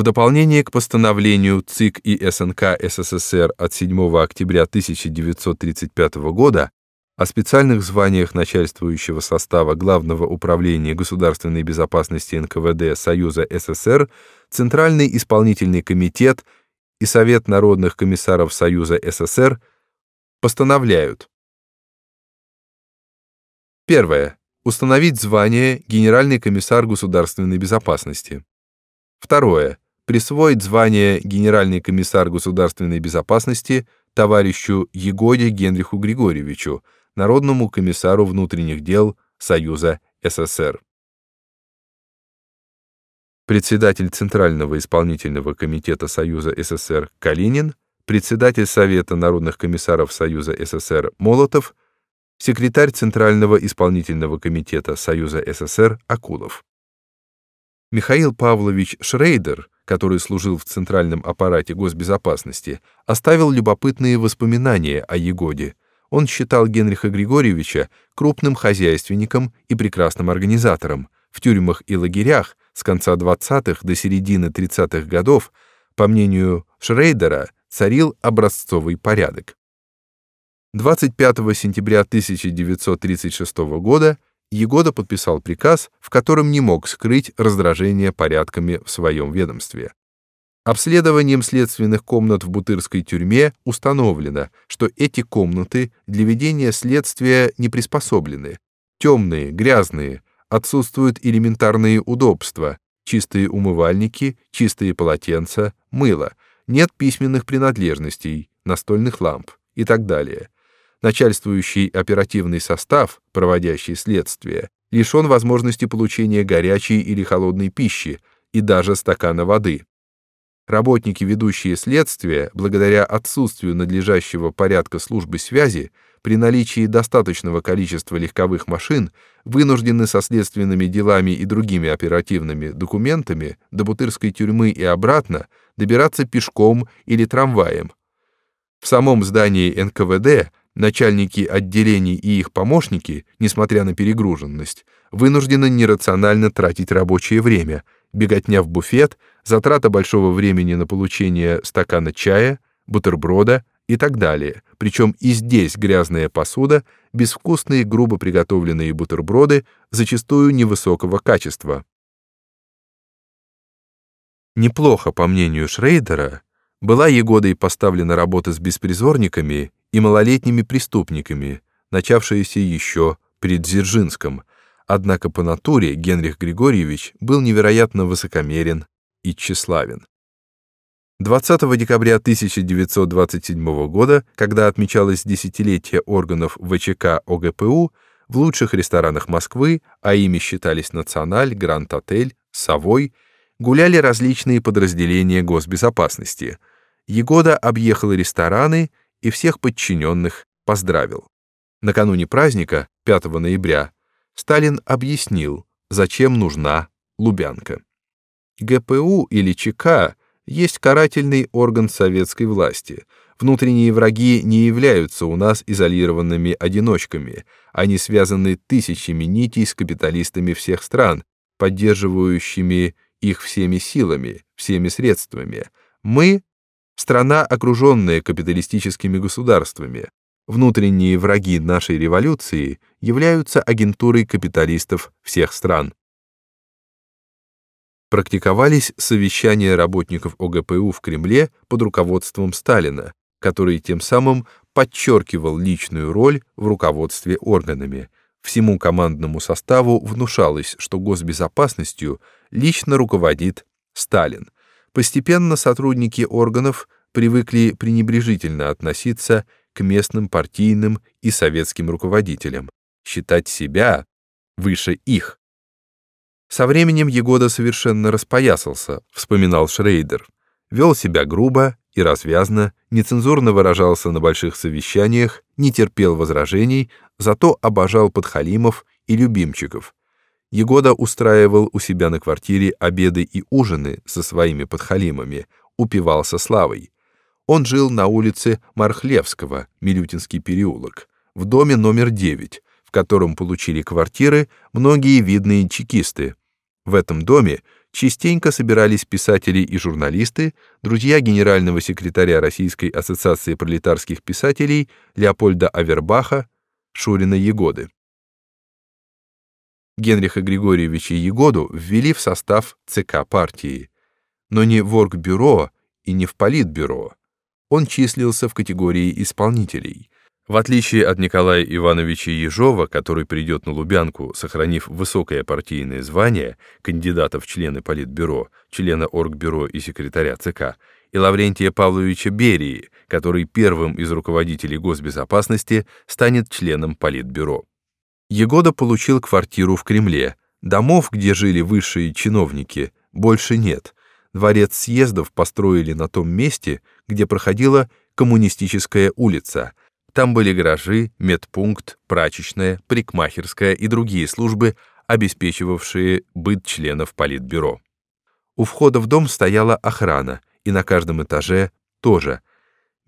В дополнение к постановлению ЦИК и СНК СССР от 7 октября 1935 года о специальных званиях начальствующего состава Главного управления государственной безопасности НКВД Союза СССР, Центральный исполнительный комитет и Совет народных комиссаров Союза СССР постановляют. Первое. Установить звание Генеральный комиссар государственной безопасности. Второе. Присвоить звание Генеральный комиссар государственной безопасности товарищу Егоде Генриху Григорьевичу, Народному комиссару внутренних дел Союза СССР. Председатель Центрального исполнительного комитета Союза СССР Калинин, председатель Совета народных комиссаров Союза СССР Молотов, секретарь Центрального исполнительного комитета Союза СССР Акулов. Михаил Павлович Шрейдер, который служил в центральном аппарате госбезопасности, оставил любопытные воспоминания о Егоде. Он считал Генриха Григорьевича крупным хозяйственником и прекрасным организатором. В тюрьмах и лагерях с конца 20-х до середины 30-х годов, по мнению Шрейдера, царил образцовый порядок. 25 сентября 1936 года Егода подписал приказ, в котором не мог скрыть раздражение порядками в своем ведомстве. Обследованием следственных комнат в Бутырской тюрьме установлено, что эти комнаты для ведения следствия не приспособлены. Темные, грязные, отсутствуют элементарные удобства, чистые умывальники, чистые полотенца, мыло, нет письменных принадлежностей, настольных ламп и так далее начальствующий оперативный состав, проводящий следствие, лишен возможности получения горячей или холодной пищи и даже стакана воды. Работники, ведущие следствие, благодаря отсутствию надлежащего порядка службы связи, при наличии достаточного количества легковых машин, вынуждены со следственными делами и другими оперативными документами до Бутырской тюрьмы и обратно добираться пешком или трамваем. В самом здании НКВД начальники отделений и их помощники, несмотря на перегруженность, вынуждены нерационально тратить рабочее время, беготня в буфет, затрата большого времени на получение стакана чая, бутерброда и так далее. Причем и здесь грязная посуда, безвкусные грубо приготовленные бутерброды, зачастую невысокого качества. Неплохо, по мнению Шрейдера, была Егодой поставлена работа с беспризорниками и малолетними преступниками, начавшаяся еще при Дзержинском, однако по натуре Генрих Григорьевич был невероятно высокомерен и тщеславен. 20 декабря 1927 года, когда отмечалось десятилетие органов ВЧК ОГПУ, в лучших ресторанах Москвы, а ими считались Националь, Гранд-отель, Совой, гуляли различные подразделения госбезопасности. Егода объехал рестораны и всех подчиненных поздравил. Накануне праздника, 5 ноября, Сталин объяснил, зачем нужна Лубянка. ГПУ или ЧК есть карательный орган советской власти. Внутренние враги не являются у нас изолированными одиночками, они связаны тысячами нитей с капиталистами всех стран, поддерживающими их всеми силами, всеми средствами. Мы Страна, окруженная капиталистическими государствами. Внутренние враги нашей революции являются агентурой капиталистов всех стран. Практиковались совещания работников ОГПУ в Кремле под руководством Сталина, который тем самым подчеркивал личную роль в руководстве органами. Всему командному составу внушалось, что госбезопасностью лично руководит Сталин – Постепенно сотрудники органов привыкли пренебрежительно относиться к местным партийным и советским руководителям, считать себя выше их. Со временем Егода совершенно распоясался, вспоминал Шрейдер, вел себя грубо и развязно, нецензурно выражался на больших совещаниях, не терпел возражений, зато обожал подхалимов и любимчиков, Егода устраивал у себя на квартире обеды и ужины со своими подхалимами, упивался славой. Он жил на улице Мархлевского, Милютинский переулок, в доме номер 9, в котором получили квартиры многие видные чекисты. В этом доме частенько собирались писатели и журналисты, друзья генерального секретаря Российской ассоциации пролетарских писателей Леопольда Авербаха, Шурина Егоды. Генриха Григорьевича Егоду ввели в состав ЦК партии, но не в Оргбюро и не в Политбюро. Он числился в категории исполнителей. В отличие от Николая Ивановича Ежова, который придет на Лубянку, сохранив высокое партийное звание кандидата в члены Политбюро, члена Оргбюро и секретаря ЦК, и Лаврентия Павловича Берии, который первым из руководителей госбезопасности станет членом Политбюро. Егода получил квартиру в Кремле. Домов, где жили высшие чиновники, больше нет. Дворец съездов построили на том месте, где проходила коммунистическая улица — там были гаражи, медпункт, прачечная, парикмахерская и другие службы, обеспечивавшие быт членов Политбюро. У входа в дом стояла охрана, и на каждом этаже тоже.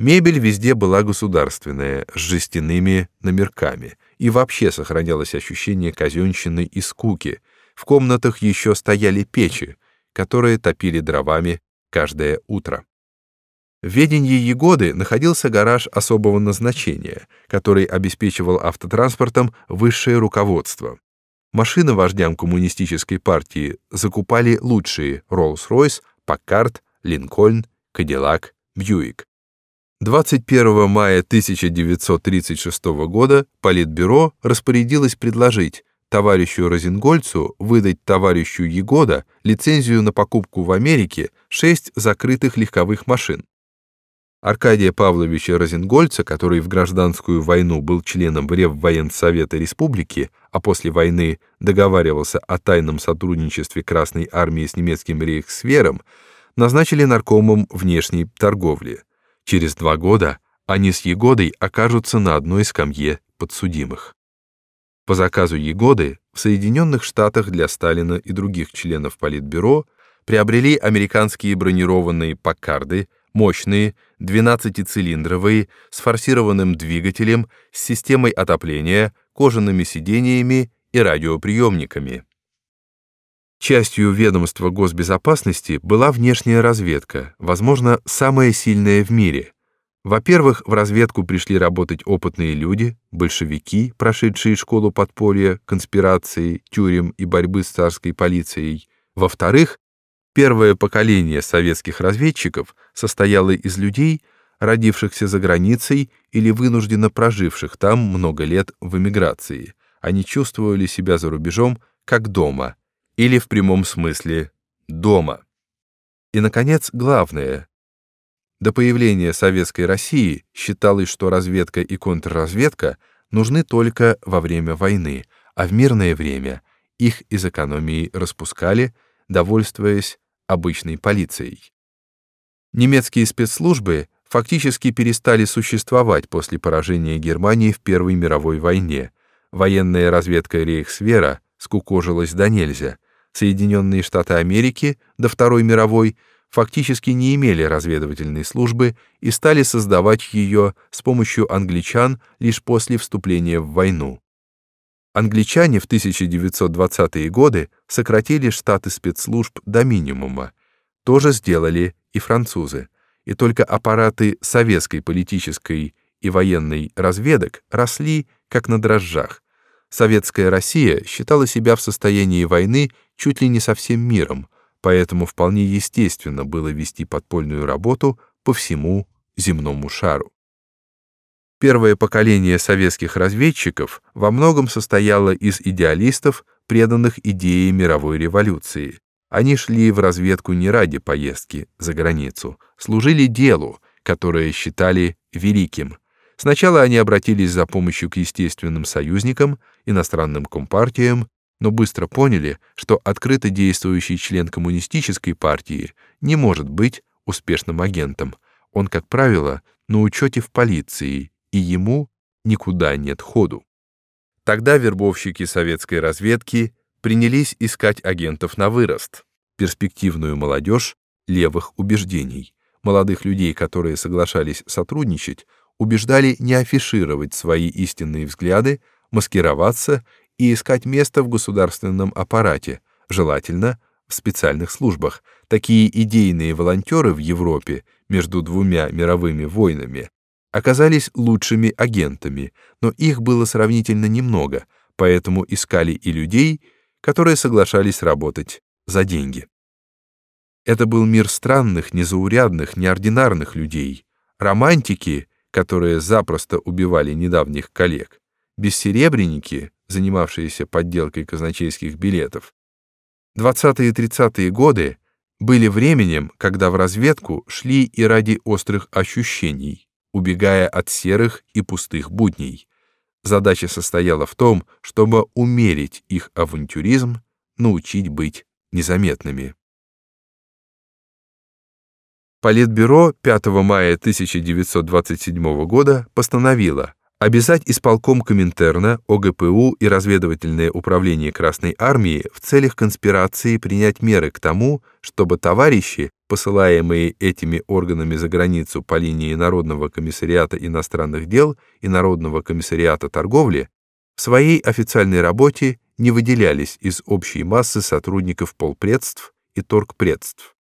Мебель везде была государственная, с жестяными номерками, и вообще сохранялось ощущение казенщины и скуки. В комнатах еще стояли печи, которые топили дровами каждое утро. В ведении Егоды находился гараж особого назначения, который обеспечивал автотранспортом высшее руководство. Машины вождям коммунистической партии закупали лучшие Rolls-Royce, Packard, Lincoln, Cadillac, Buick. 21 мая 1936 года Политбюро распорядилось предложить товарищу Розенгольцу выдать товарищу Егода лицензию на покупку в Америке шесть закрытых легковых машин. Аркадия Павловича Розенгольца, который в гражданскую войну был членом Реввоенсовета Республики, а после войны договаривался о тайном сотрудничестве Красной армии с немецким рейхсвером, назначили наркомом внешней торговли. Через два года они с Егодой окажутся на одной скамье подсудимых. По заказу Егоды в Соединенных Штатах для Сталина и других членов Политбюро приобрели американские бронированные «Паккарды», мощные, 12-цилиндровые, с форсированным двигателем, с системой отопления, кожаными сидениями и радиоприемниками. Частью ведомства госбезопасности была внешняя разведка, возможно, самая сильная в мире. Во-первых, в разведку пришли работать опытные люди, большевики, прошедшие школу подполья, конспирации, тюрем и борьбы с царской полицией. Во-вторых, Первое поколение советских разведчиков состояло из людей, родившихся за границей или вынужденно проживших там много лет в эмиграции. Они чувствовали себя за рубежом как дома, или в прямом смысле дома. И, наконец, главное. До появления Советской России считалось, что разведка и контрразведка нужны только во время войны, а в мирное время их из экономии распускали, довольствуясь обычной полицией. Немецкие спецслужбы фактически перестали существовать после поражения Германии в Первой мировой войне. Военная разведка Рейхсвера скукожилась до нельзя. Соединенные Штаты Америки до Второй мировой фактически не имели разведывательной службы и стали создавать ее с помощью англичан лишь после вступления в войну. Англичане в 1920-е годы сократили штаты спецслужб до минимума. То же сделали и французы. И только аппараты советской политической и военной разведок росли как на дрожжах. Советская Россия считала себя в состоянии войны чуть ли не со всем миром, поэтому вполне естественно было вести подпольную работу по всему земному шару. Первое поколение советских разведчиков во многом состояло из идеалистов, преданных идее мировой революции. Они шли в разведку не ради поездки за границу, служили делу, которое считали великим. Сначала они обратились за помощью к естественным союзникам, иностранным компартиям, но быстро поняли, что открыто действующий член коммунистической партии не может быть успешным агентом. Он, как правило, на учете в полиции и ему никуда нет ходу. Тогда вербовщики советской разведки принялись искать агентов на вырост, перспективную молодежь левых убеждений. Молодых людей, которые соглашались сотрудничать, убеждали не афишировать свои истинные взгляды, маскироваться и искать место в государственном аппарате, желательно в специальных службах, такие идейные волонтеры в Европе между двумя мировыми войнами оказались лучшими агентами, но их было сравнительно немного, поэтому искали и людей, которые соглашались работать за деньги. Это был мир странных, незаурядных, неординарных людей, романтики, которые запросто убивали недавних коллег, бессеребренники, занимавшиеся подделкой казначейских билетов. 20-е и 30-е годы были временем, когда в разведку шли и ради острых ощущений, убегая от серых и пустых будней. Задача состояла в том, чтобы умерить их авантюризм, научить быть незаметными. Политбюро 5 мая 1927 года постановило обязать исполком Коминтерна, ОГПУ и разведывательное управление Красной Армии в целях конспирации принять меры к тому, чтобы товарищи, посылаемые этими органами за границу по линии Народного комиссариата иностранных дел и Народного комиссариата торговли, в своей официальной работе не выделялись из общей массы сотрудников полпредств и торгпредств.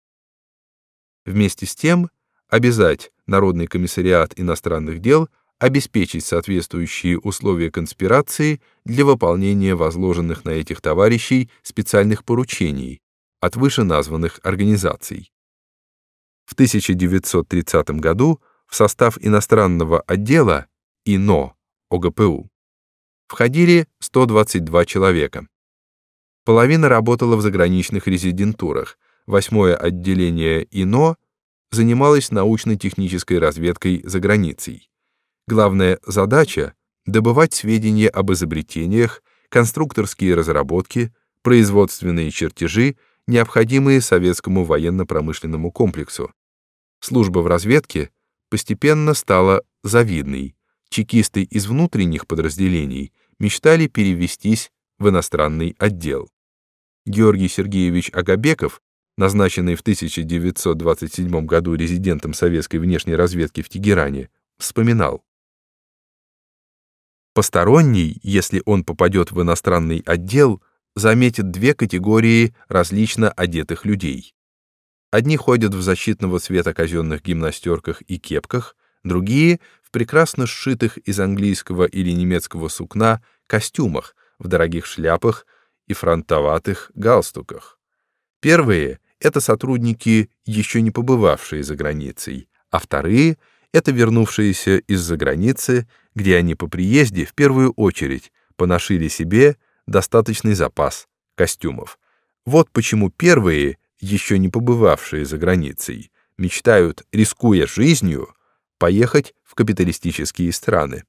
Вместе с тем, обязать Народный комиссариат иностранных дел обеспечить соответствующие условия конспирации для выполнения возложенных на этих товарищей специальных поручений от вышеназванных организаций. В 1930 году в состав иностранного отдела ИНО ОГПУ входили 122 человека. Половина работала в заграничных резидентурах, восьмое отделение ИНО занималось научно-технической разведкой за границей. Главная задача — добывать сведения об изобретениях, конструкторские разработки, производственные чертежи, необходимые советскому военно-промышленному комплексу. Служба в разведке постепенно стала завидной. Чекисты из внутренних подразделений мечтали перевестись в иностранный отдел. Георгий Сергеевич Агабеков, назначенный в 1927 году резидентом советской внешней разведки в Тегеране, вспоминал. Посторонний, если он попадет в иностранный отдел, заметит две категории различно одетых людей. Одни ходят в защитного цвета казенных гимнастерках и кепках, другие — в прекрасно сшитых из английского или немецкого сукна костюмах, в дорогих шляпах и фронтоватых галстуках. Первые — это сотрудники, еще не побывавшие за границей, а вторые — это вернувшиеся из-за границы где они по приезде в первую очередь поношили себе достаточный запас костюмов. Вот почему первые, еще не побывавшие за границей, мечтают, рискуя жизнью, поехать в капиталистические страны.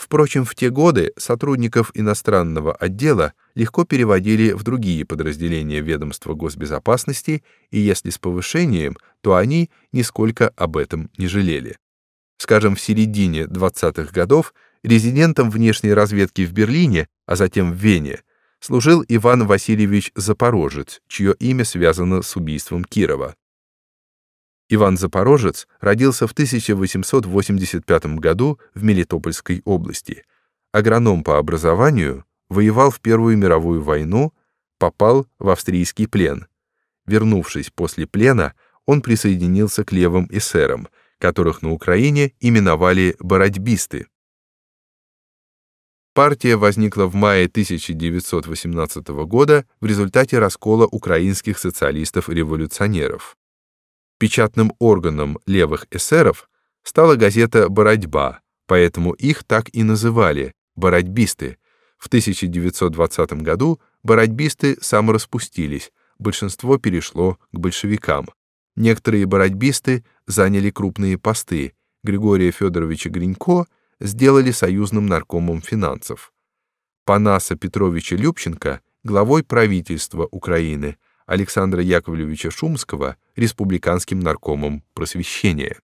Впрочем, в те годы сотрудников иностранного отдела легко переводили в другие подразделения ведомства госбезопасности, и если с повышением, то они нисколько об этом не жалели скажем, в середине 20-х годов, резидентом внешней разведки в Берлине, а затем в Вене, служил Иван Васильевич Запорожец, чье имя связано с убийством Кирова. Иван Запорожец родился в 1885 году в Мелитопольской области. Агроном по образованию, воевал в Первую мировую войну, попал в австрийский плен. Вернувшись после плена, он присоединился к левым эсерам – которых на Украине именовали «бородьбисты». Партия возникла в мае 1918 года в результате раскола украинских социалистов-революционеров. Печатным органом левых эсеров стала газета «Бородьба», поэтому их так и называли «бородьбисты». В 1920 году бородьбисты самораспустились, большинство перешло к большевикам. Некоторые бородьбисты заняли крупные посты. Григория Федоровича Гринько сделали союзным наркомом финансов. Панаса Петровича Любченко главой правительства Украины, Александра Яковлевича Шумского республиканским наркомом просвещения.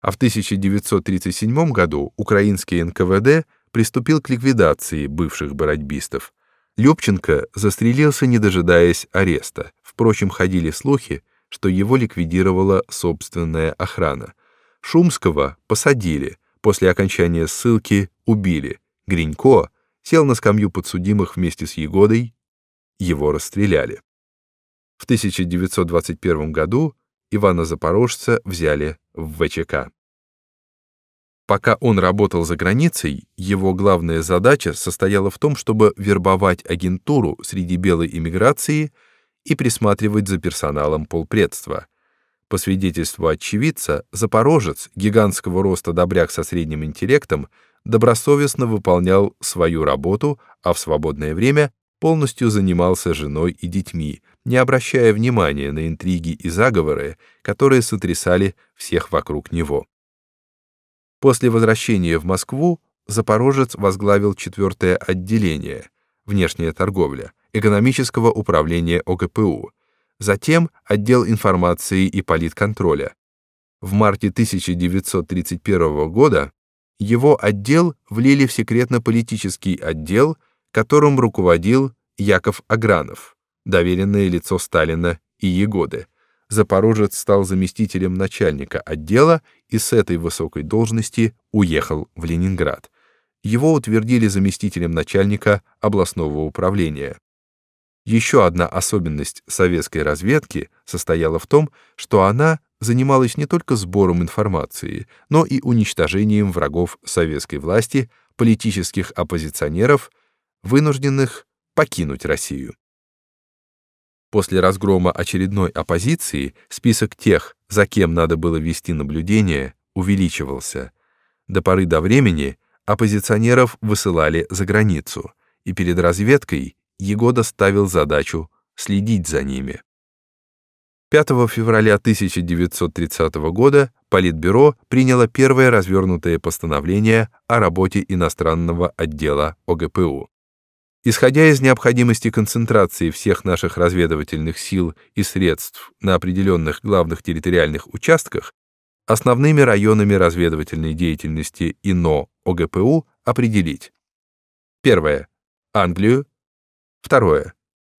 А в 1937 году украинский НКВД приступил к ликвидации бывших бородьбистов. Любченко застрелился, не дожидаясь ареста. Впрочем, ходили слухи, что его ликвидировала собственная охрана. Шумского посадили, после окончания ссылки убили. Гринько сел на скамью подсудимых вместе с Егодой, его расстреляли. В 1921 году Ивана Запорожца взяли в ВЧК. Пока он работал за границей, его главная задача состояла в том, чтобы вербовать агентуру среди белой иммиграции и присматривать за персоналом полпредства. По свидетельству очевидца, запорожец, гигантского роста добряк со средним интеллектом, добросовестно выполнял свою работу, а в свободное время полностью занимался женой и детьми, не обращая внимания на интриги и заговоры, которые сотрясали всех вокруг него. После возвращения в Москву Запорожец возглавил четвертое отделение «Внешняя торговля» экономического управления ОГПУ, затем отдел информации и политконтроля. В марте 1931 года его отдел влили в секретно-политический отдел, которым руководил Яков Агранов, доверенное лицо Сталина и Егоды, Запорожец стал заместителем начальника отдела и с этой высокой должности уехал в Ленинград. Его утвердили заместителем начальника областного управления. Еще одна особенность советской разведки состояла в том, что она занималась не только сбором информации, но и уничтожением врагов советской власти, политических оппозиционеров, вынужденных покинуть Россию. После разгрома очередной оппозиции список тех, за кем надо было вести наблюдение, увеличивался. До поры до времени оппозиционеров высылали за границу, и перед разведкой Егода ставил задачу следить за ними. 5 февраля 1930 года Политбюро приняло первое развернутое постановление о работе иностранного отдела ОГПУ. Исходя из необходимости концентрации всех наших разведывательных сил и средств на определенных главных территориальных участках, основными районами разведывательной деятельности ИНО ОГПУ определить. Первое. Англию. Второе.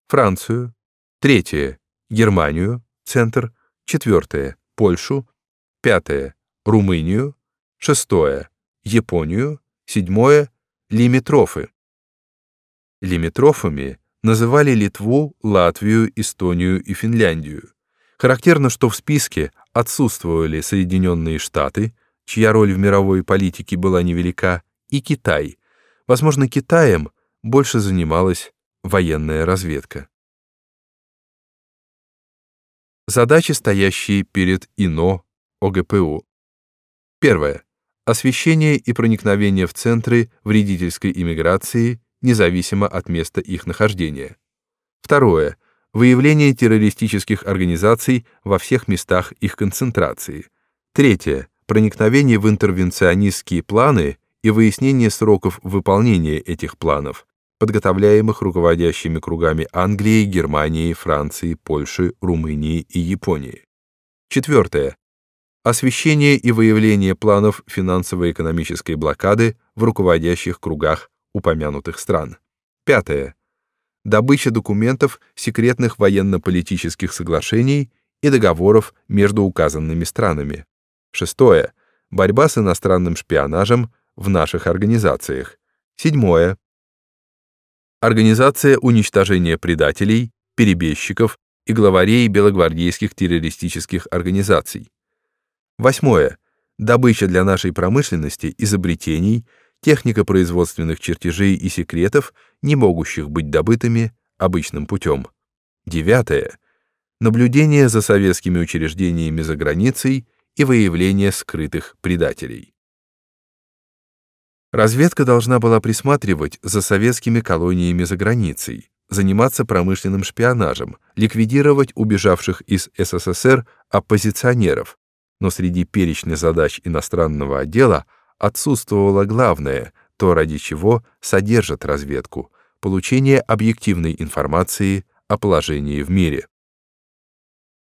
Францию. Третье. Германию. Центр. Четвертое. Польшу. Пятое. Румынию. Шестое. Японию. Седьмое. Лимитрофы. Лимитрофами называли Литву, Латвию, Эстонию и Финляндию. Характерно, что в списке отсутствовали Соединенные Штаты, чья роль в мировой политике была невелика, и Китай. Возможно, Китаем больше занималась военная разведка. Задачи, стоящие перед ИНО ОГПУ. Первое. Освещение и проникновение в центры вредительской иммиграции независимо от места их нахождения. Второе. Выявление террористических организаций во всех местах их концентрации. Третье. Проникновение в интервенционистские планы и выяснение сроков выполнения этих планов, подготовляемых руководящими кругами Англии, Германии, Франции, Польши, Румынии и Японии. Четвертое. Освещение и выявление планов финансово-экономической блокады в руководящих кругах упомянутых стран. Пятое. Добыча документов секретных военно-политических соглашений и договоров между указанными странами. Шестое. Борьба с иностранным шпионажем в наших организациях. Седьмое. Организация уничтожения предателей, перебежчиков и главарей белогвардейских террористических организаций. Восьмое. Добыча для нашей промышленности изобретений, техника производственных чертежей и секретов, не могущих быть добытыми обычным путем. Девятое. Наблюдение за советскими учреждениями за границей и выявление скрытых предателей. Разведка должна была присматривать за советскими колониями за границей, заниматься промышленным шпионажем, ликвидировать убежавших из СССР оппозиционеров, но среди перечня задач иностранного отдела отсутствовало главное, то, ради чего содержат разведку — получение объективной информации о положении в мире.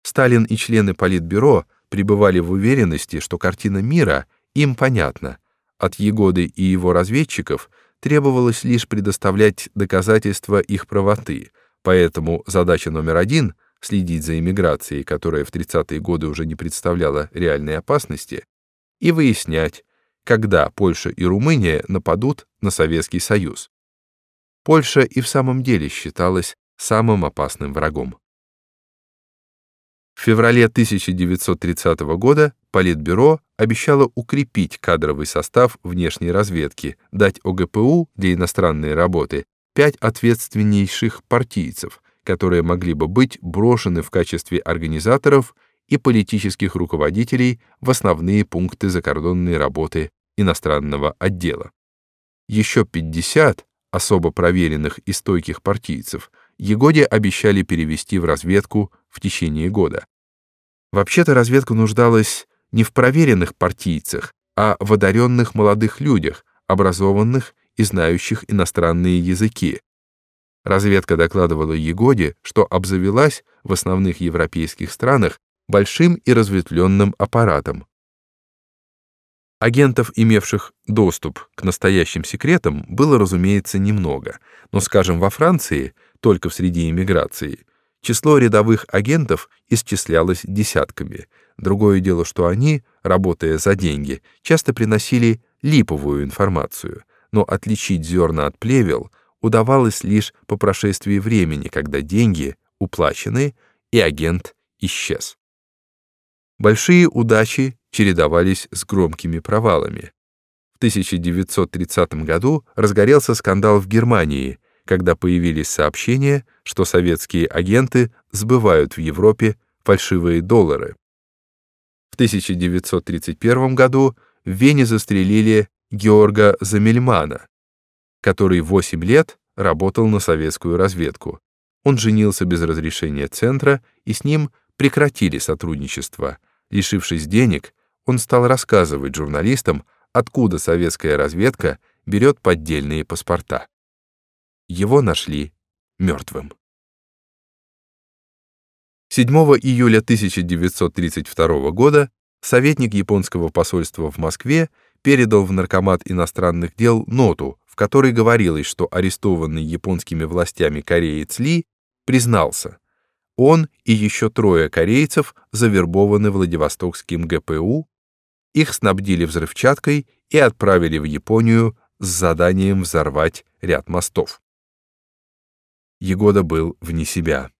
Сталин и члены Политбюро пребывали в уверенности, что картина мира им понятна. От Егоды и его разведчиков требовалось лишь предоставлять доказательства их правоты, поэтому задача номер один — следить за иммиграцией, которая в 30-е годы уже не представляла реальной опасности, и выяснять, когда Польша и Румыния нападут на Советский Союз. Польша и в самом деле считалась самым опасным врагом. В феврале 1930 года Политбюро обещало укрепить кадровый состав внешней разведки, дать ОГПУ для иностранной работы пять ответственнейших партийцев, которые могли бы быть брошены в качестве организаторов и политических руководителей в основные пункты закордонной работы иностранного отдела. Еще 50 особо проверенных и стойких партийцев Егоде обещали перевести в разведку в течение года. Вообще-то разведка нуждалась не в проверенных партийцах, а в одаренных молодых людях, образованных и знающих иностранные языки. Разведка докладывала Егоде, что обзавелась в основных европейских странах большим и разветвленным аппаратом. Агентов, имевших доступ к настоящим секретам, было, разумеется, немного, но, скажем, во Франции, только в среде иммиграции, число рядовых агентов исчислялось десятками. Другое дело, что они, работая за деньги, часто приносили липовую информацию, но отличить зерна от плевел удавалось лишь по прошествии времени, когда деньги уплачены и агент исчез. Большие удачи чередовались с громкими провалами. В 1930 году разгорелся скандал в Германии, когда появились сообщения, что советские агенты сбывают в Европе фальшивые доллары. В 1931 году в Вене застрелили Георга Замельмана, который 8 лет работал на советскую разведку. Он женился без разрешения центра, и с ним прекратили сотрудничество. Лишившись денег, он стал рассказывать журналистам, откуда советская разведка берет поддельные паспорта. Его нашли мертвым. 7 июля 1932 года советник японского посольства в Москве передал в Наркомат иностранных дел ноту, в которой говорилось, что арестованный японскими властями кореец Ли признался, он и еще трое корейцев завербованы Владивостокским ГПУ, их снабдили взрывчаткой и отправили в Японию с заданием взорвать ряд мостов. Егода был вне себя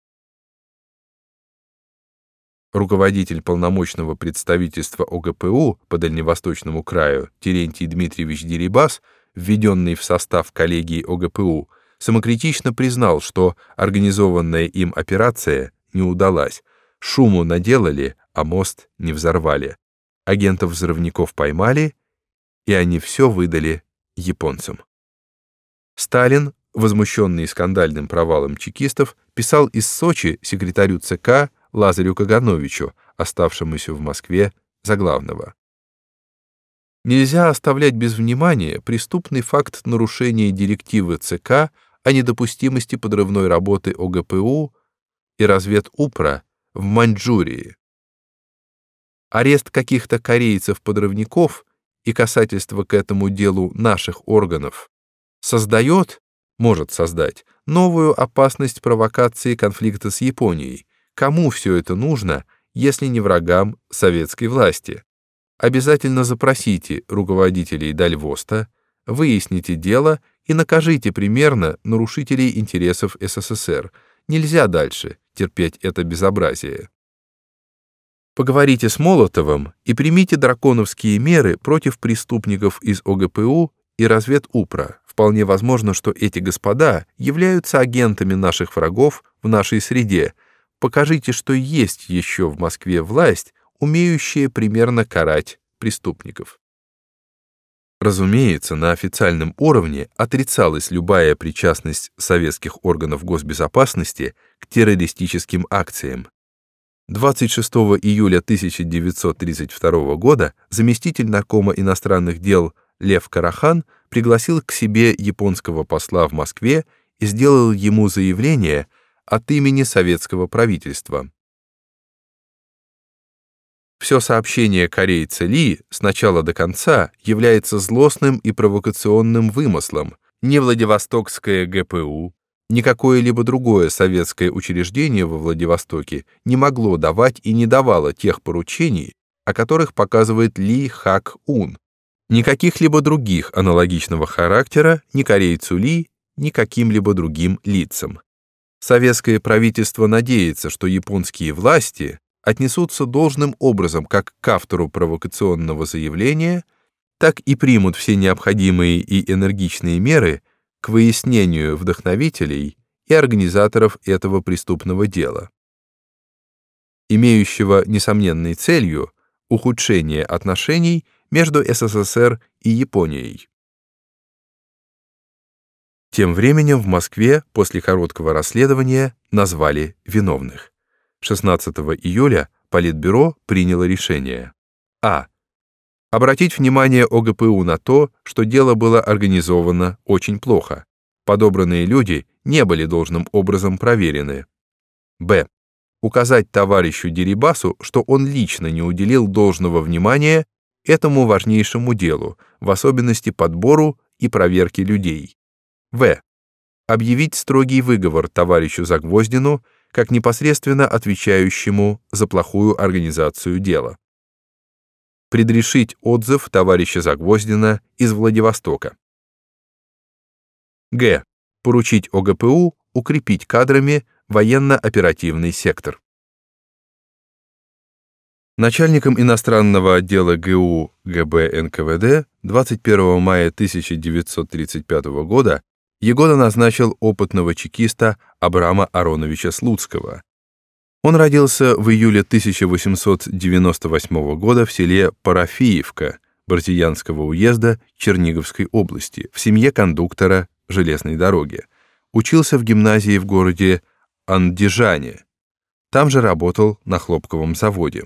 руководитель полномочного представительства ОГПУ по Дальневосточному краю Терентий Дмитриевич Дерибас, введенный в состав коллегии ОГПУ, самокритично признал, что организованная им операция не удалась, шуму наделали, а мост не взорвали. Агентов-взрывников поймали, и они все выдали японцам. Сталин, возмущенный скандальным провалом чекистов, писал из Сочи секретарю ЦК Лазарю Кагановичу, оставшемуся в Москве за главного. Нельзя оставлять без внимания преступный факт нарушения директивы ЦК о недопустимости подрывной работы ОГПУ и разведупра в Маньчжурии. Арест каких-то корейцев-подрывников и касательство к этому делу наших органов создает, может создать, новую опасность провокации конфликта с Японией, Кому все это нужно, если не врагам советской власти? Обязательно запросите руководителей Дальвоста, выясните дело и накажите примерно нарушителей интересов СССР. Нельзя дальше терпеть это безобразие. Поговорите с Молотовым и примите драконовские меры против преступников из ОГПУ и разведупра. Вполне возможно, что эти господа являются агентами наших врагов в нашей среде – Покажите, что есть еще в Москве власть, умеющая примерно карать преступников. Разумеется, на официальном уровне отрицалась любая причастность советских органов госбезопасности к террористическим акциям. 26 июля 1932 года заместитель наркома иностранных дел Лев Карахан пригласил к себе японского посла в Москве и сделал ему заявление – от имени советского правительства. Все сообщение корейца Ли с начала до конца является злостным и провокационным вымыслом. Ни Владивостокское ГПУ, ни какое-либо другое советское учреждение во Владивостоке не могло давать и не давало тех поручений, о которых показывает Ли Хак Ун. Никаких либо других аналогичного характера ни корейцу Ли, ни каким-либо другим лицам. Советское правительство надеется, что японские власти отнесутся должным образом как к автору провокационного заявления, так и примут все необходимые и энергичные меры к выяснению вдохновителей и организаторов этого преступного дела, имеющего несомненной целью ухудшение отношений между СССР и Японией. Тем временем в Москве после короткого расследования назвали виновных. 16 июля Политбюро приняло решение. А. Обратить внимание ОГПУ на то, что дело было организовано очень плохо. Подобранные люди не были должным образом проверены. Б. Указать товарищу Дерибасу, что он лично не уделил должного внимания этому важнейшему делу, в особенности подбору и проверке людей. В. Объявить строгий выговор товарищу Загвоздину как непосредственно отвечающему за плохую организацию дела. Предрешить отзыв товарища Загвоздина из Владивостока. Г. Поручить ОГПУ укрепить кадрами военно-оперативный сектор. Начальником иностранного отдела ГУ ГБ НКВД 21 мая 1935 года Егода назначил опытного чекиста Абрама Ароновича Слуцкого. Он родился в июле 1898 года в селе Парафиевка Бартиянского уезда Черниговской области в семье кондуктора железной дороги. Учился в гимназии в городе Андижане. Там же работал на хлопковом заводе.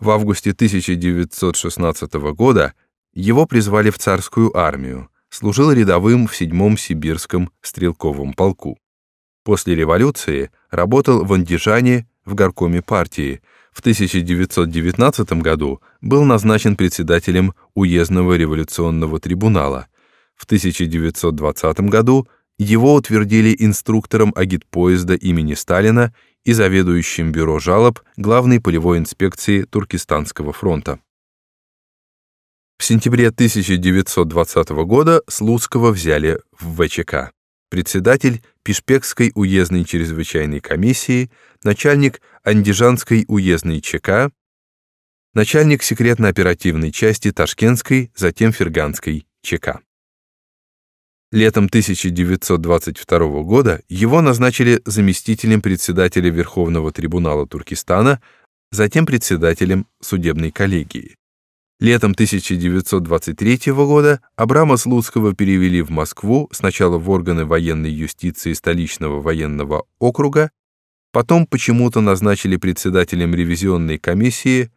В августе 1916 года его призвали в царскую армию, служил рядовым в 7-м сибирском стрелковом полку. После революции работал в Андижане в горкоме партии. В 1919 году был назначен председателем уездного революционного трибунала. В 1920 году его утвердили инструктором агитпоезда имени Сталина и заведующим бюро жалоб главной полевой инспекции Туркестанского фронта. В сентябре 1920 года Слуцкого взяли в ВЧК. Председатель Пишпекской уездной чрезвычайной комиссии, начальник Андижанской уездной ЧК, начальник секретно-оперативной части Ташкентской, затем Ферганской ЧК. Летом 1922 года его назначили заместителем председателя Верховного трибунала Туркестана, затем председателем судебной коллегии. Летом 1923 года Абрама Слуцкого перевели в Москву сначала в органы военной юстиции столичного военного округа, потом почему-то назначили председателем ревизионной комиссии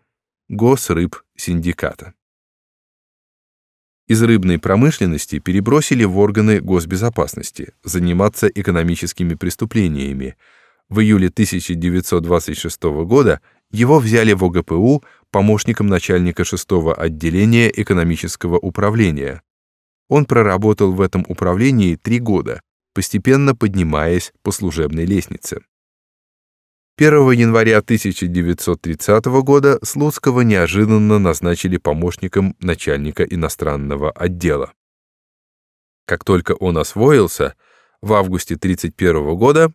Госрыб синдиката. Из рыбной промышленности перебросили в органы госбезопасности заниматься экономическими преступлениями. В июле 1926 года его взяли в ОГПУ помощником начальника 6-го отделения экономического управления. Он проработал в этом управлении три года, постепенно поднимаясь по служебной лестнице. 1 января 1930 года Слуцкого неожиданно назначили помощником начальника иностранного отдела. Как только он освоился, в августе 1931 года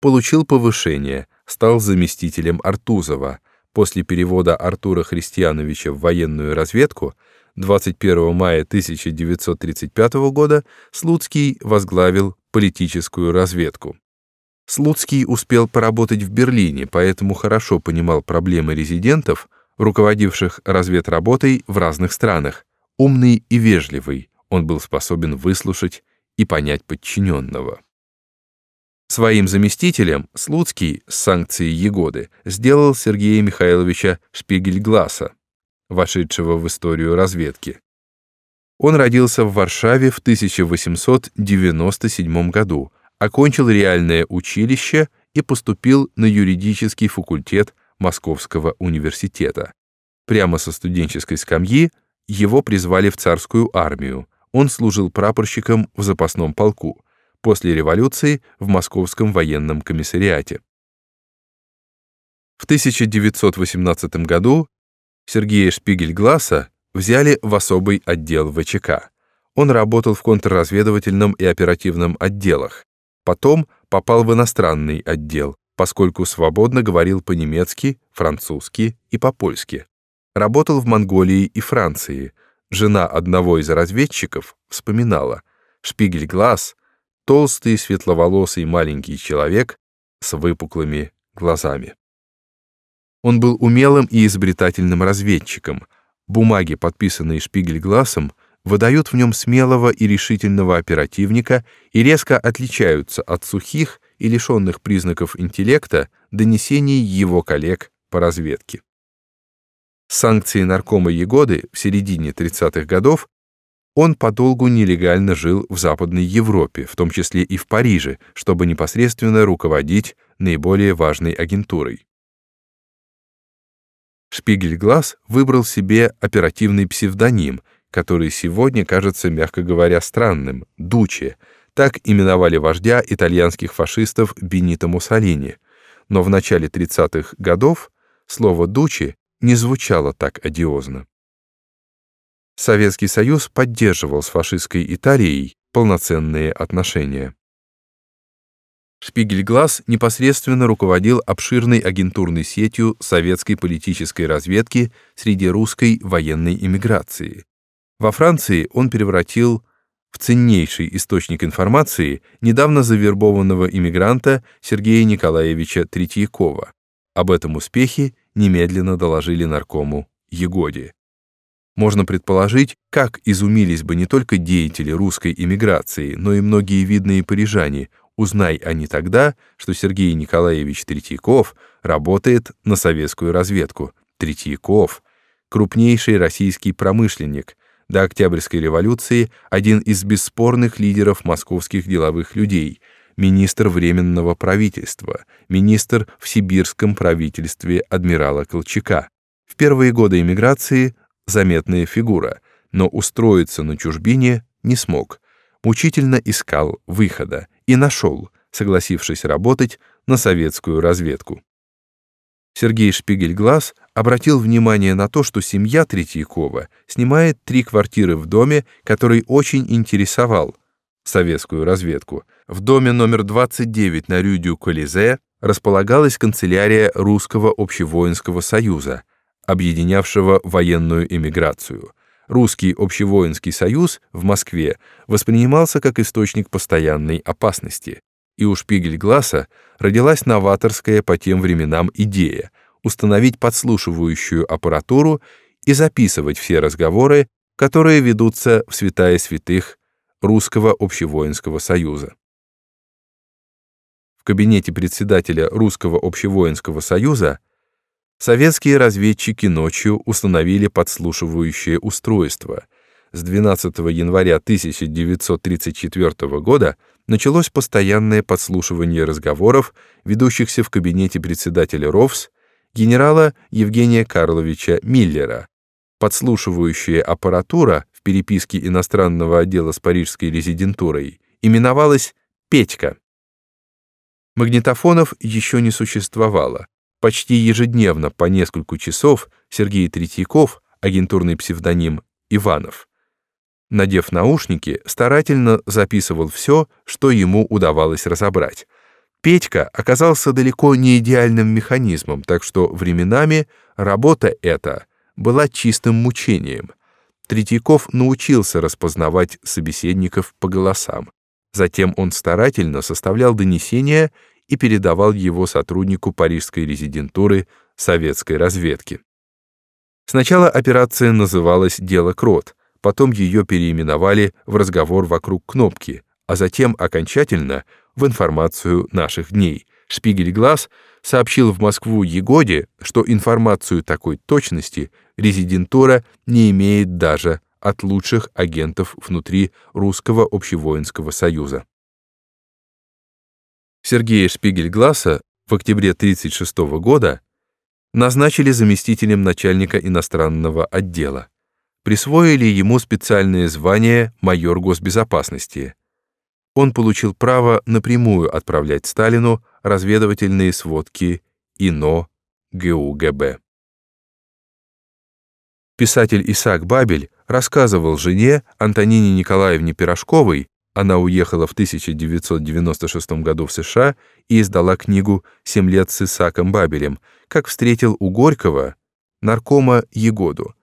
получил повышение, стал заместителем Артузова, После перевода Артура Христиановича в военную разведку 21 мая 1935 года Слуцкий возглавил политическую разведку. Слуцкий успел поработать в Берлине, поэтому хорошо понимал проблемы резидентов, руководивших разведработой в разных странах. Умный и вежливый, он был способен выслушать и понять подчиненного. Своим заместителем Слуцкий с санкцией Егоды сделал Сергея Михайловича Шпигельгласа, вошедшего в историю разведки. Он родился в Варшаве в 1897 году, окончил реальное училище и поступил на юридический факультет Московского университета. Прямо со студенческой скамьи его призвали в царскую армию. Он служил прапорщиком в запасном полку после революции в Московском военном комиссариате. В 1918 году Сергея Шпигель-Гласса взяли в особый отдел ВЧК. Он работал в контрразведывательном и оперативном отделах. Потом попал в иностранный отдел, поскольку свободно говорил по-немецки, французски и по-польски. Работал в Монголии и Франции. Жена одного из разведчиков вспоминала, Шпигель-глаз, толстый светловолосый маленький человек с выпуклыми глазами. Он был умелым и изобретательным разведчиком. Бумаги, подписанные Шпигель-глазом, выдают в нем смелого и решительного оперативника и резко отличаются от сухих и лишенных признаков интеллекта донесений его коллег по разведке. санкции наркома Егоды в середине 30-х годов он подолгу нелегально жил в Западной Европе, в том числе и в Париже, чтобы непосредственно руководить наиболее важной агентурой. Шпигель-Глаз выбрал себе оперативный псевдоним, который сегодня кажется, мягко говоря, странным — Дуче. Так именовали вождя итальянских фашистов Бенито Муссолини. Но в начале 30-х годов слово «Дуче» не звучало так одиозно. Советский Союз поддерживал с фашистской Италией полноценные отношения. Шпигель-Глаз непосредственно руководил обширной агентурной сетью советской политической разведки среди русской военной иммиграции. Во Франции он превратил в ценнейший источник информации недавно завербованного иммигранта Сергея Николаевича Третьякова. Об этом успехе немедленно доложили наркому Егоде. Можно предположить, как изумились бы не только деятели русской иммиграции, но и многие видные парижане, узнай они тогда, что Сергей Николаевич Третьяков работает на советскую разведку. Третьяков — крупнейший российский промышленник, до Октябрьской революции один из бесспорных лидеров московских деловых людей, министр Временного правительства, министр в сибирском правительстве адмирала Колчака. В первые годы эмиграции заметная фигура, но устроиться на чужбине не смог. Мучительно искал выхода и нашел, согласившись работать на советскую разведку. Сергей Шпигель-Глаз обратил внимание на то, что семья Третьякова снимает три квартиры в доме, который очень интересовал советскую разведку. В доме номер 29 на Рюдю Колизе располагалась канцелярия Русского общевоинского союза, объединявшего военную эмиграцию. Русский общевоинский союз в Москве воспринимался как источник постоянной опасности, и у Шпигель-Гласа родилась новаторская по тем временам идея установить подслушивающую аппаратуру и записывать все разговоры, которые ведутся в святая святых Русского общевоинского союза. В кабинете председателя Русского общевоинского союза Советские разведчики ночью установили подслушивающее устройство. С 12 января 1934 года началось постоянное подслушивание разговоров, ведущихся в кабинете председателя РОВС генерала Евгения Карловича Миллера. Подслушивающая аппаратура в переписке иностранного отдела с парижской резидентурой именовалась «Петька». Магнитофонов еще не существовало. Почти ежедневно по несколько часов Сергей Третьяков, агентурный псевдоним Иванов, надев наушники, старательно записывал все, что ему удавалось разобрать. Петька оказался далеко не идеальным механизмом, так что временами работа эта была чистым мучением. Третьяков научился распознавать собеседников по голосам. Затем он старательно составлял донесения и передавал его сотруднику парижской резидентуры советской разведки. Сначала операция называлась «Дело Крот», потом ее переименовали в «Разговор вокруг кнопки», а затем окончательно в «Информацию наших дней». Шпигель-Глаз сообщил в Москву Егоде, что информацию такой точности резидентура не имеет даже от лучших агентов внутри Русского общевоинского союза. Сергея Шпигель-Гласса в октябре 1936 года назначили заместителем начальника иностранного отдела. Присвоили ему специальное звание майор госбезопасности. Он получил право напрямую отправлять Сталину разведывательные сводки ИНО ГУГБ. Писатель Исаак Бабель рассказывал жене Антонине Николаевне Пирожковой Она уехала в 1996 году в США и издала книгу «Семь лет с Исаком Бабелем. Как встретил у Горького наркома Егоду».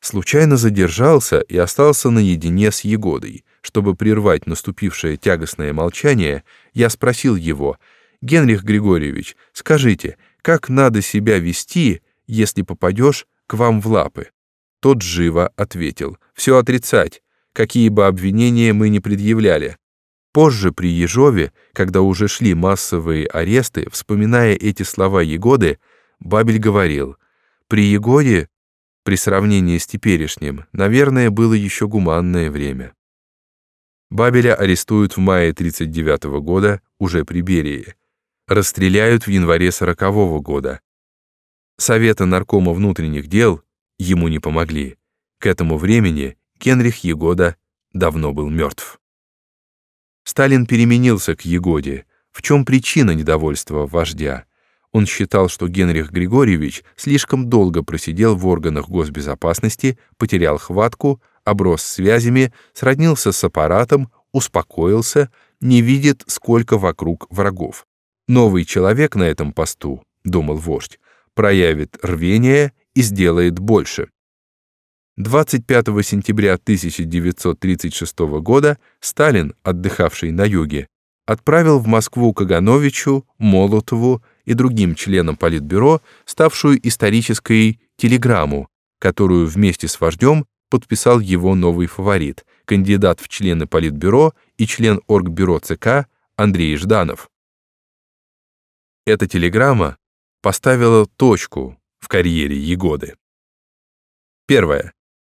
Случайно задержался и остался наедине с Егодой. Чтобы прервать наступившее тягостное молчание, я спросил его, «Генрих Григорьевич, скажите, как надо себя вести, если попадешь к вам в лапы?» Тот живо ответил, «Все отрицать, какие бы обвинения мы ни предъявляли. Позже при Ежове, когда уже шли массовые аресты, вспоминая эти слова Егоды, Бабель говорил, «При Егоде, при сравнении с теперешним, наверное, было еще гуманное время». Бабеля арестуют в мае 39 -го года, уже при Берии. Расстреляют в январе 40 -го года. Совета наркома внутренних дел ему не помогли. К этому времени Генрих Егода давно был мертв. Сталин переменился к Егоде. В чем причина недовольства вождя? Он считал, что Генрих Григорьевич слишком долго просидел в органах госбезопасности, потерял хватку, оброс связями, сроднился с аппаратом, успокоился, не видит, сколько вокруг врагов. Новый человек на этом посту, думал вождь, проявит рвение и сделает больше. 25 сентября 1936 года Сталин, отдыхавший на юге, отправил в Москву Кагановичу, Молотову и другим членам Политбюро ставшую исторической телеграмму, которую вместе с вождем подписал его новый фаворит, кандидат в члены Политбюро и член Оргбюро ЦК Андрей Жданов. Эта телеграмма поставила точку в карьере Егоды. Первое.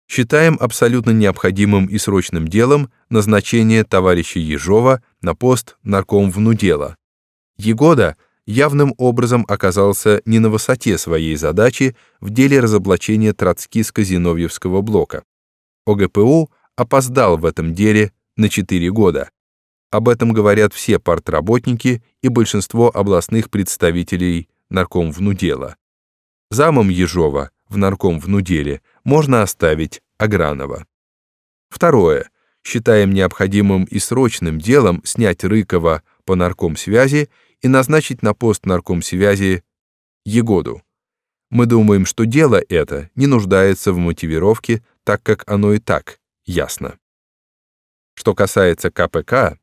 Считаем абсолютно необходимым и срочным делом назначение товарища Ежова на пост нарком внудела. Егода явным образом оказался не на высоте своей задачи в деле разоблачения троцкиско-зиновьевского блока. ОГПУ опоздал в этом деле на 4 года. Об этом говорят все партработники и большинство областных представителей нарком внудела. Замом Ежова в нарком внуделе можно оставить Агранова. Второе. Считаем необходимым и срочным делом снять Рыкова по наркомсвязи и назначить на пост наркомсвязи Егоду. Мы думаем, что дело это не нуждается в мотивировке, так как оно и так ясно. Что касается КПК,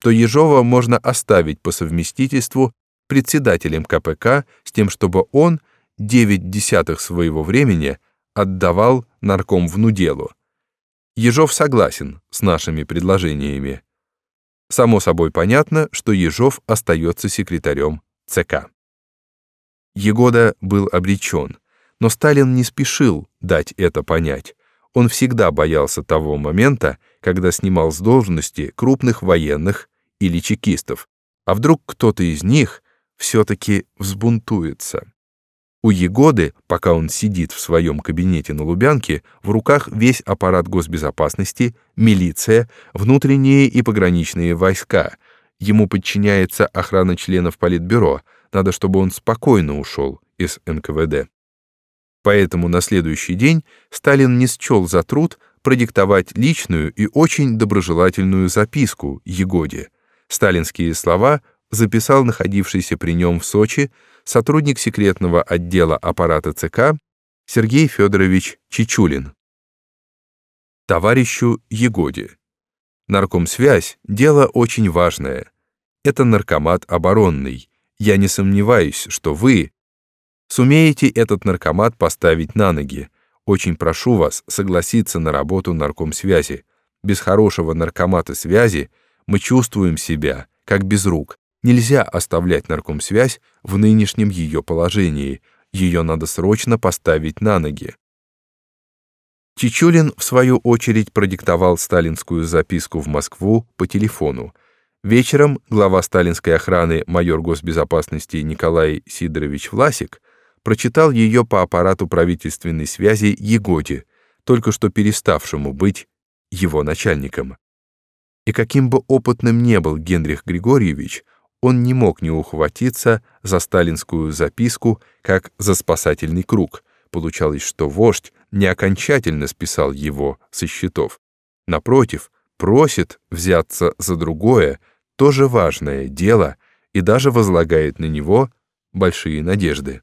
то Ежова можно оставить по совместительству председателем КПК с тем, чтобы он 9 десятых своего времени отдавал нарком внуделу. Ежов согласен с нашими предложениями. Само собой понятно, что Ежов остается секретарем ЦК. Егода был обречен, но Сталин не спешил дать это понять. Он всегда боялся того момента, когда снимал с должности крупных военных или чекистов, а вдруг кто-то из них все-таки взбунтуется. У Егоды, пока он сидит в своем кабинете на Лубянке, в руках весь аппарат госбезопасности, милиция, внутренние и пограничные войска. Ему подчиняется охрана членов Политбюро. Надо, чтобы он спокойно ушел из НКВД. Поэтому на следующий день Сталин не счел за труд продиктовать личную и очень доброжелательную записку Егоде. Сталинские слова записал находившийся при нем в Сочи сотрудник секретного отдела аппарата ЦК Сергей Федорович Чичулин. Товарищу Егоде. Наркомсвязь — дело очень важное. Это наркомат оборонный. Я не сомневаюсь, что вы сумеете этот наркомат поставить на ноги. Очень прошу вас согласиться на работу наркомсвязи. Без хорошего наркомата связи мы чувствуем себя как без рук, Нельзя оставлять наркомсвязь в нынешнем ее положении, ее надо срочно поставить на ноги. Чичулин, в свою очередь, продиктовал сталинскую записку в Москву по телефону. Вечером глава сталинской охраны майор госбезопасности Николай Сидорович Власик прочитал ее по аппарату правительственной связи Егоде, только что переставшему быть его начальником. И каким бы опытным не был Генрих Григорьевич, он не мог не ухватиться за сталинскую записку, как за спасательный круг. Получалось, что вождь не окончательно списал его со счетов. Напротив, просит взяться за другое, тоже важное дело и даже возлагает на него большие надежды.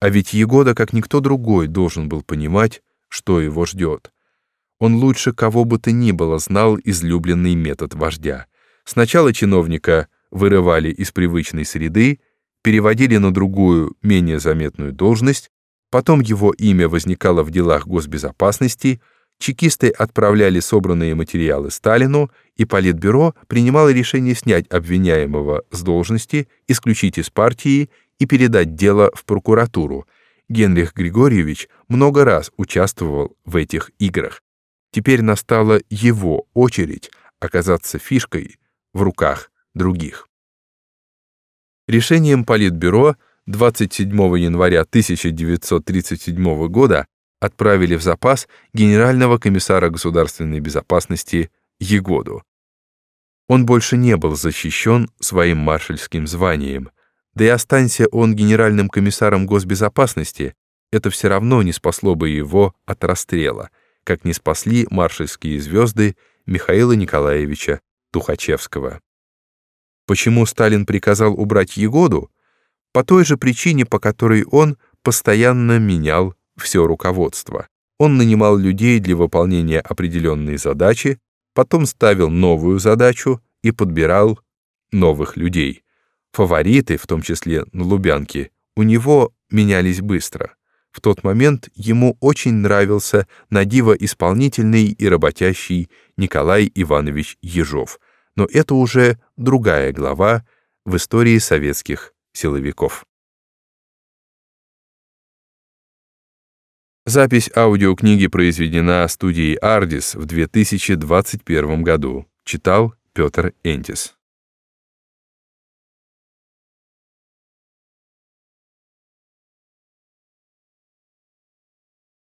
А ведь Егода, как никто другой, должен был понимать, что его ждет. Он лучше кого бы то ни было знал излюбленный метод вождя. Сначала чиновника вырывали из привычной среды, переводили на другую, менее заметную должность, потом его имя возникало в делах госбезопасности, чекисты отправляли собранные материалы Сталину, и Политбюро принимало решение снять обвиняемого с должности, исключить из партии и передать дело в прокуратуру. Генрих Григорьевич много раз участвовал в этих играх. Теперь настала его очередь оказаться фишкой в руках других. Решением Политбюро 27 января 1937 года отправили в запас генерального комиссара государственной безопасности Егоду. Он больше не был защищен своим маршальским званием, да и останься он генеральным комиссаром госбезопасности, это все равно не спасло бы его от расстрела, как не спасли маршальские звезды Михаила Николаевича Тухачевского. Почему Сталин приказал убрать Егоду? По той же причине, по которой он постоянно менял все руководство. Он нанимал людей для выполнения определенной задачи, потом ставил новую задачу и подбирал новых людей. Фавориты, в том числе на Лубянке, у него менялись быстро. В тот момент ему очень нравился надиво исполнительный и работящий Николай Иванович Ежов, но это уже другая глава в истории советских силовиков. Запись аудиокниги произведена студией «Ардис» в 2021 году. Читал Петр Энтис.